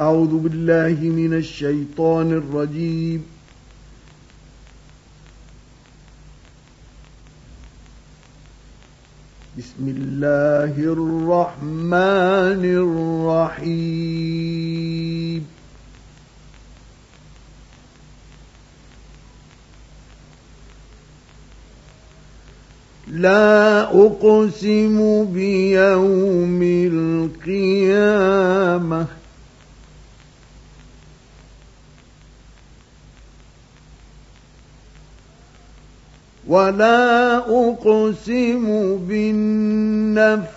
أعوذ بالله من الشيطان الرجيم. بسم الله الرحمن الرحيم. لا أقسم بيوم القيامة ولا أقسم بالنفس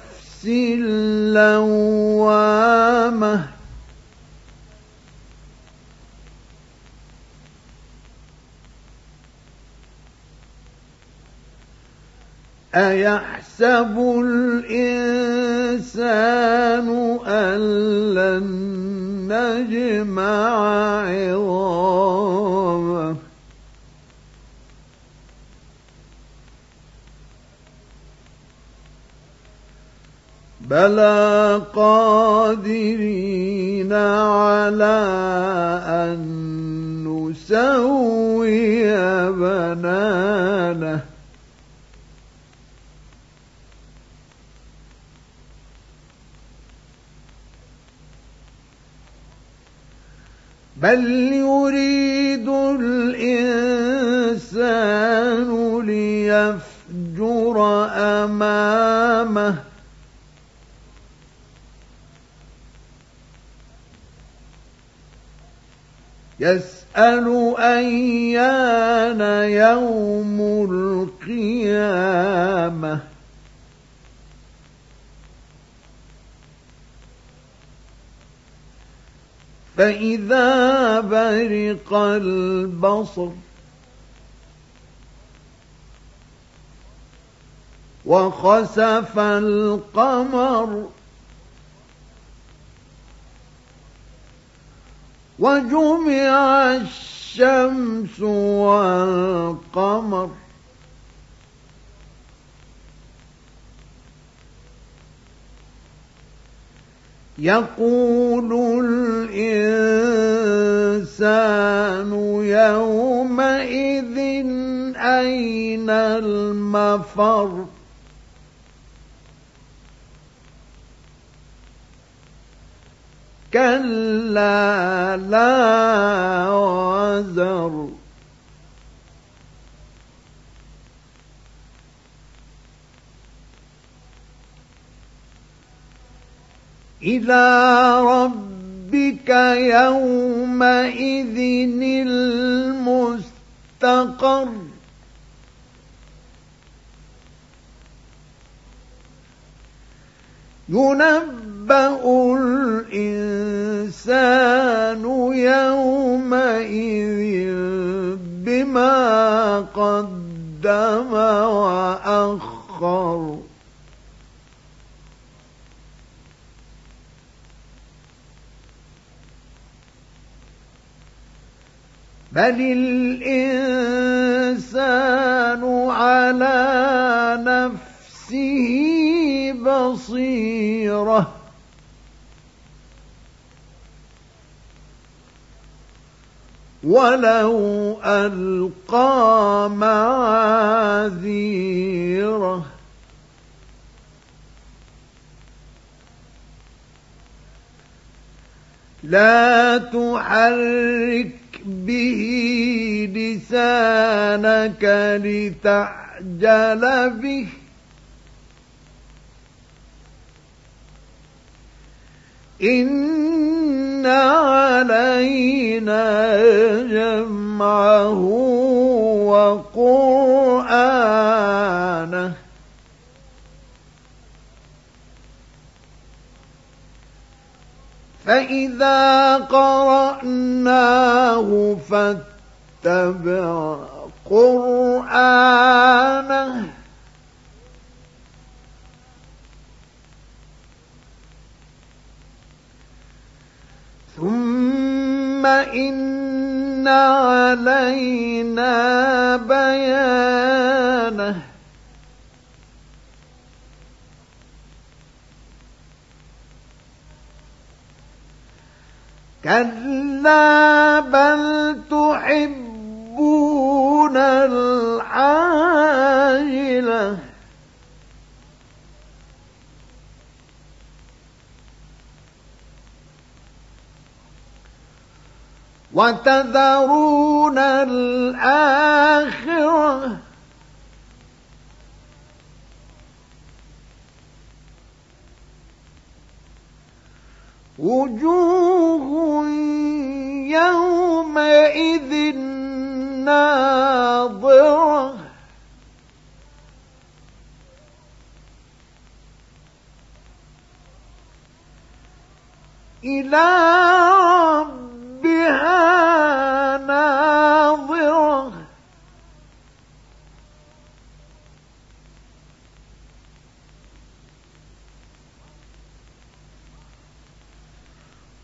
اللوامة أيحسب الإنسان أن لن نجمع عظامه بلى قادرين على أن نسوي بنانه بل يريد الإنسان ليفجر أمامه يسأل أيان يوم القيامة. فإذا برق البصر وخسف القمر وجمع الشمس والقمر. يقول الإنسان يومئذ أين المفر؟ كلا لا وزر. إلى ربك يومئذ المستقر. ينبأ الإنسان يومئذ بما قدم وأخر بل الإنسان على نفسه بصيرة ولو ألقى معاذيره. لا تحرك به لسانك لتعجل به. إن علينا جمعه وقرآنه فإذا قرأناه فاتبع قرآنه ثم إن علينا بيانه. كلا بل تحبون العاجلة وتذرون الآخرة. وجوه يومئذ ناظرة. إلى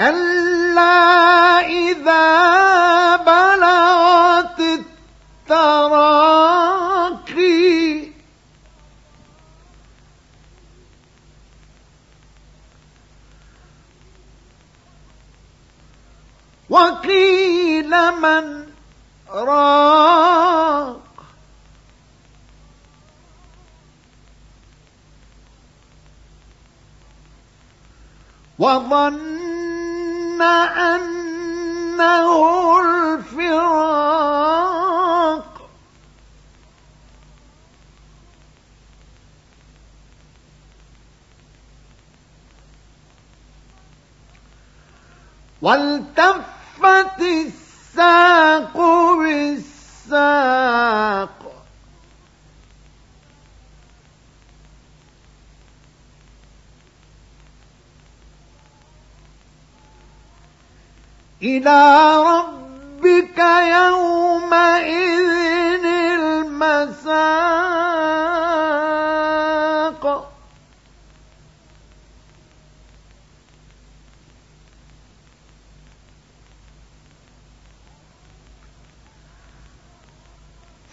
كلا إذا بلغت التراقي. وقيل من راق. وظن أنه الفراق. والتفت الساق بالساق. إلى ربك يومئذ المساق.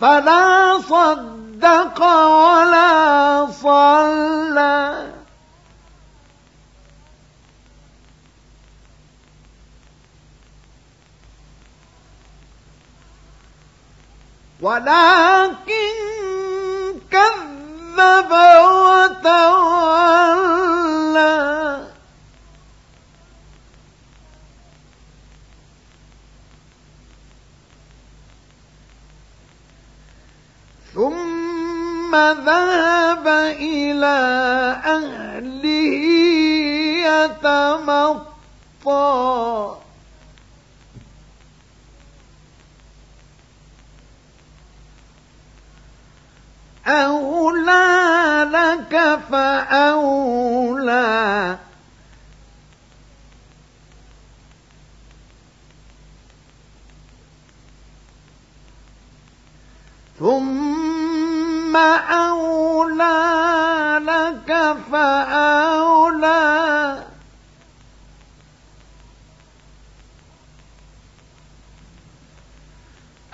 فلا صدق ولا صلى. ولكن كذب وتولى. ثم ذهب إلى أهله يتمطى. أولى لك فأولى. ثم أولى لك فأولى.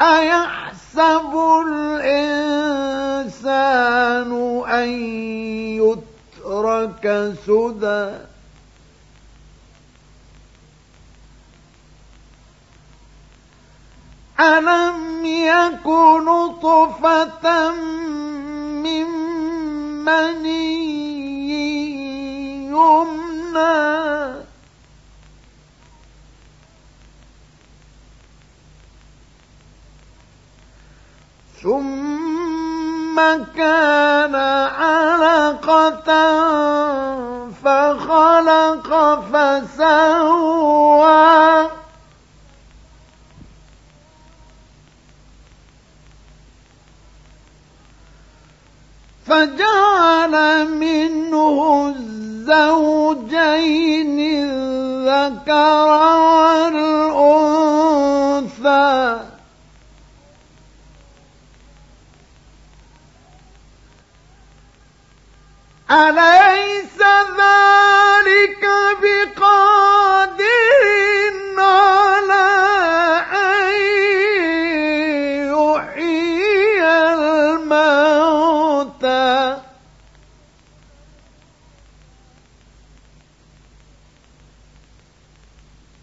أيحسب الإنسان أن يترك سدى. ألم يكن نطفة من مني يمنى؟ ثم كان علقة فخلق فسوى. فجعل منه الزوجين الذكر والأنثى. أليس ذلك